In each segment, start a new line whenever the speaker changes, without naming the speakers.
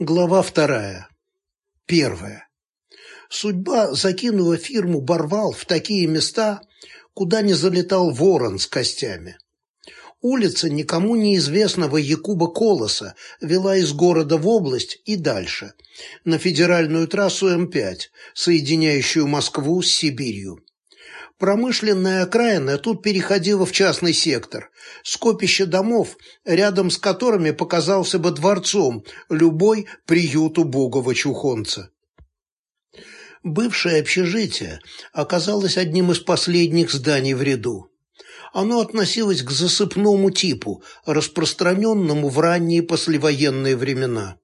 Глава вторая. Первая. Судьба закинула фирму «Барвал» в такие места, куда не залетал ворон с костями. Улица никому неизвестного Якуба Колоса вела из города в область и дальше, на федеральную трассу М5, соединяющую Москву с Сибирью. Промышленная окраина тут переходила в частный сектор, скопище домов, рядом с которыми показался бы дворцом любой приют убогого чухонца. Бывшее общежитие оказалось одним из последних зданий в ряду. Оно относилось к засыпному типу, распространенному в ранние послевоенные времена.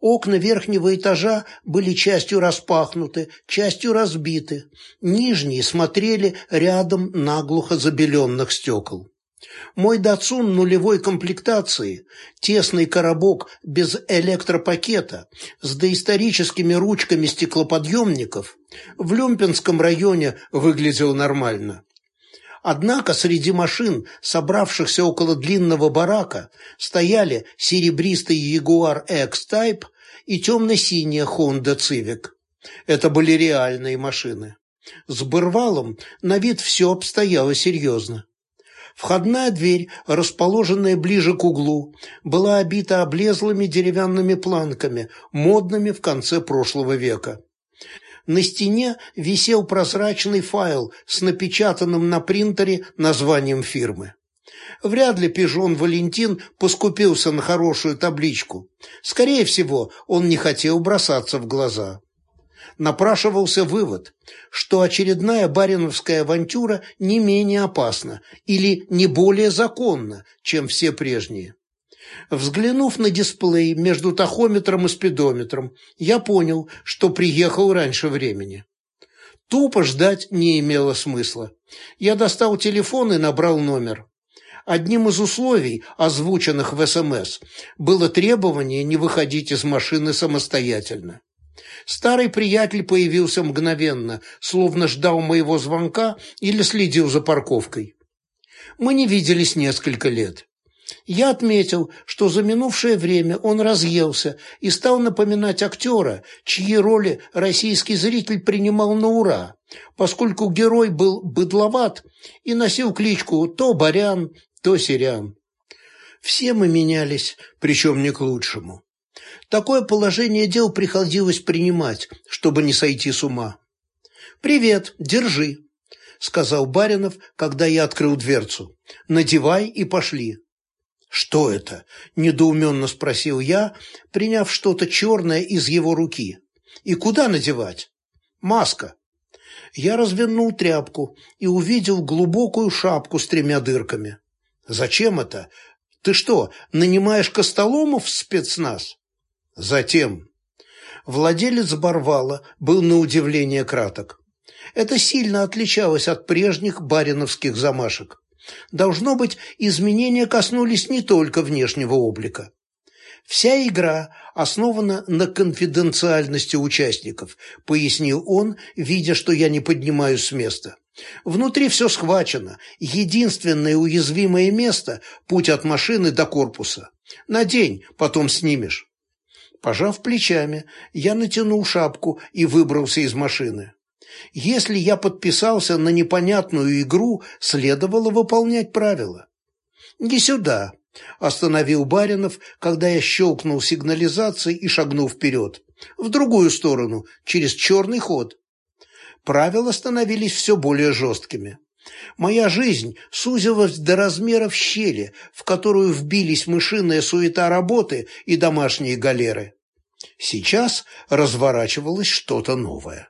Окна верхнего этажа были частью распахнуты, частью разбиты. Нижние смотрели рядом наглухо забеленных стекол. Мой датсун нулевой комплектации, тесный коробок без электропакета, с доисторическими ручками стеклоподъемников, в Люмпинском районе выглядел нормально. Однако среди машин, собравшихся около длинного барака, стояли серебристый Jaguar X-Type и темно-синяя Honda Civic. Это были реальные машины. С Бырвалом на вид все обстояло серьезно. Входная дверь, расположенная ближе к углу, была обита облезлыми деревянными планками, модными в конце прошлого века. На стене висел прозрачный файл с напечатанным на принтере названием фирмы. Вряд ли пижон Валентин поскупился на хорошую табличку. Скорее всего, он не хотел бросаться в глаза. Напрашивался вывод, что очередная бариновская авантюра не менее опасна или не более законна, чем все прежние. Взглянув на дисплей между тахометром и спидометром, я понял, что приехал раньше времени. Тупо ждать не имело смысла. Я достал телефон и набрал номер. Одним из условий, озвученных в СМС, было требование не выходить из машины самостоятельно. Старый приятель появился мгновенно, словно ждал моего звонка или следил за парковкой. Мы не виделись несколько лет. Я отметил, что за минувшее время он разъелся и стал напоминать актера, чьи роли российский зритель принимал на ура, поскольку герой был быдловат и носил кличку то Барян, то Сирян. Все мы менялись, причем не к лучшему. Такое положение дел приходилось принимать, чтобы не сойти с ума. «Привет, держи», — сказал Баринов, когда я открыл дверцу. «Надевай и пошли». «Что это?» – недоуменно спросил я, приняв что-то черное из его руки. «И куда надевать?» «Маска». Я развернул тряпку и увидел глубокую шапку с тремя дырками. «Зачем это? Ты что, нанимаешь Костоломов в спецназ?» «Затем». Владелец Барвала был на удивление краток. Это сильно отличалось от прежних бариновских замашек. Должно быть, изменения коснулись не только внешнего облика. Вся игра основана на конфиденциальности участников, пояснил он, видя, что я не поднимаюсь с места. Внутри все схвачено. Единственное уязвимое место – путь от машины до корпуса. Надень, потом снимешь. Пожав плечами, я натянул шапку и выбрался из машины. Если я подписался на непонятную игру, следовало выполнять правила. «Не сюда», – остановил Баринов, когда я щелкнул сигнализацией и шагнул вперед. «В другую сторону, через черный ход». Правила становились все более жесткими. Моя жизнь сузилась до размеров щели, в которую вбились мышиная суета работы и домашние галеры. Сейчас разворачивалось что-то новое.